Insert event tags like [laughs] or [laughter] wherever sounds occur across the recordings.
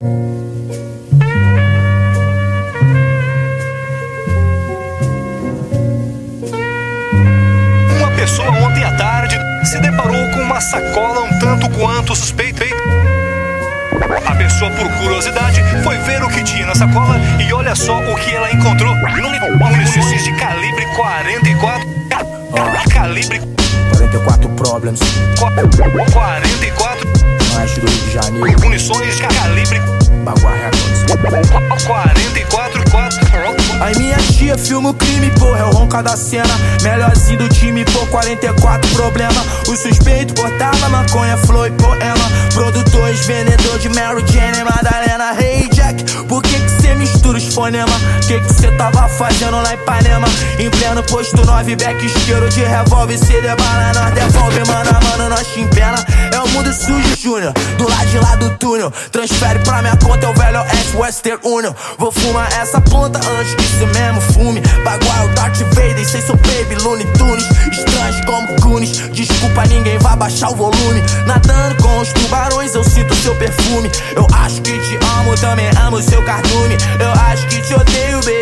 Uma pessoa ontem à tarde se deparou com uma sacola um tanto quanto suspeita. A pessoa, por curiosidade, foi ver o que tinha na sacola e olha só o que ela encontrou. Munições de calibre 44. Calibre 44 problems, 44. Mais do Rio de Janeiro, Munições calibre Bagua Records. 44. 4. Aí minha tia filma o crime, porra, é o ronca da cena. Melhorzinho do time, pô, 44 problema. O suspeito portava maconha, flow e poema. Produtores, vendedor de Mary Jane e Madalena. Hey Jack, por que que cê mistura os fonema? Que que cê tava fazendo lá em Ipanema? Em pleno posto 9, back isqueiro de revólver. Cê debala, nós devolve, mano Júnior, do lado de lá do túnel. Transfere pra minha conta, é o velho S Western Union. Vou fumar essa ponta antes que cê mesmo fume. Bagual, Darth Vader, cês são baby, Looney Tunes. Estranhos como Goonies, desculpa, ninguém vai baixar o volume. Nadando com os tubarões, eu sinto seu perfume. Eu acho que te amo, também amo seu cardume. Eu acho que te odeio, baby,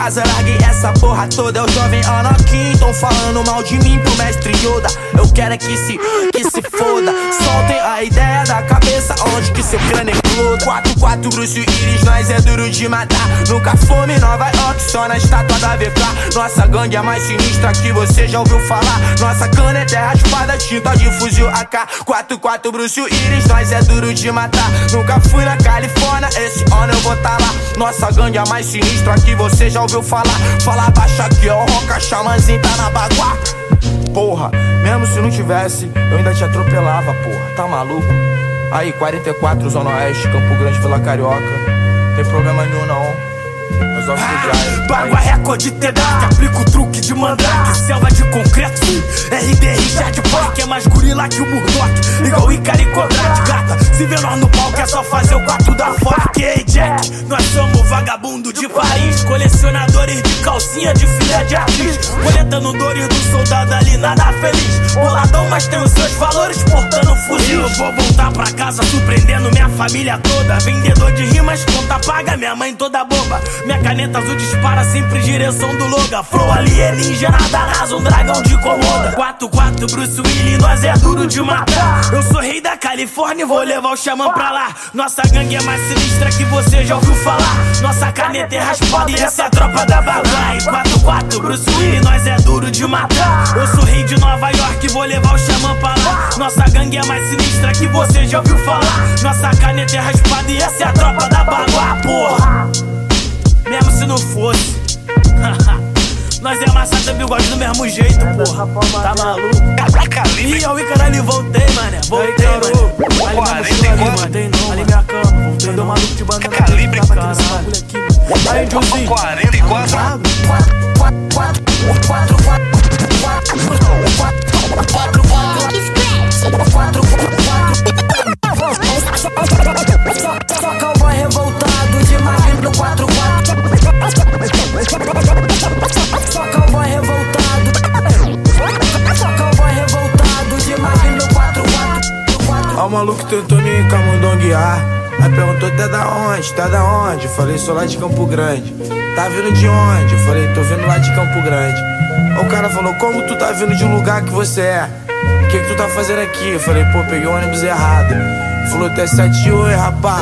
casa, larguei essa porra toda. É o jovem Anakin, tão falando mal de mim pro mestre Yoda. Eu quero é que se, que se foda. Soltem a ideia da cabeça, onde que seu crânio exploda. 4, 4, Bruce Willis, nós é duro de matar. Nunca fome Nova York, só na estátua da VK. Nossa gangue é mais sinistra que você já ouviu falar. Nossa caneta é raspada, tinta de fuzil AK. 4, 4, Bruce Willis, nós é duro de matar. Nunca fui na Califórnia, esse ano eu vou tá lá. Nossa gangue é mais sinistra que você já ouviu falar. Fala baixo aqui, ó, roca, xamãzinho tá na bagua. Porra, mesmo se não tivesse, eu ainda te atropelava, porra. Tá maluco? Aí, 44, Zona Oeste, Campo Grande, Vila Carioca. Tem problema nenhum, não. Resolve o Jai. Bagua recorde TDAC, aplica o truque de mandrake. Selva de concreto, RDR Park É mais gorila que o Murdoch, igual Icari Kodak Gata, se vê nós no palco é só fazer o quarto da FOC Ei Jack, nós somos vagabundo de Paris. Colecionadores de calcinha de filé de atriz Coletando dores do soldado ali, nada feliz. Boladão, mas tem os seus valores portando fuzil. Eu vou voltar pra casa surpreendendo minha família toda. Vendedor de rimas, conta paga, minha mãe toda boba. Minha caneta azul dispara sempre em direção do Loga. Flow alienígena da NASA, um dragão de comoda. 4-4 Bruce Willis, nós é duro de matar. Eu sou rei da Califórnia e vou levar o xamã pra lá. Nossa gangue é mais sinistra que você já ouviu falar? Nossa caneta é raspada e essa é a tropa da Babai 4-4 Bruce Willis, nós é duro de matar Eu sou rei de Nova York e vou levar o xamã pra lá Nossa gangue é mais sinistra que você já ouviu falar Nossa caneta é raspada e essa é a tropa da Bagua, porra mesmo se não fosse. [laughs] Nós é amassada bigode do mesmo jeito, porra. Tá maluco? Calibre Ih, eu caralho, voltei, mané. Voltei, mané. Ali minha mochila ali, mano. Ali minha cama. Voltei, deu maluco de banda. Calibre, aqui, mano. Aí, Joãozinho. 44. O maluco tentou me camundonguear Aí perguntou até da onde, tá da onde? Falei, sou lá de Campo Grande Tá vindo de onde? Falei, tô vindo lá de Campo Grande o cara falou, como tu tá vindo de um lugar que você é? O que que tu tá fazendo aqui? Falei, pô, peguei o ônibus errado Falou, tu é 7 oi, rapá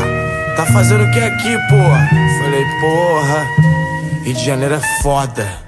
Tá fazendo o que aqui, porra? Falei, porra Rio de Janeiro é foda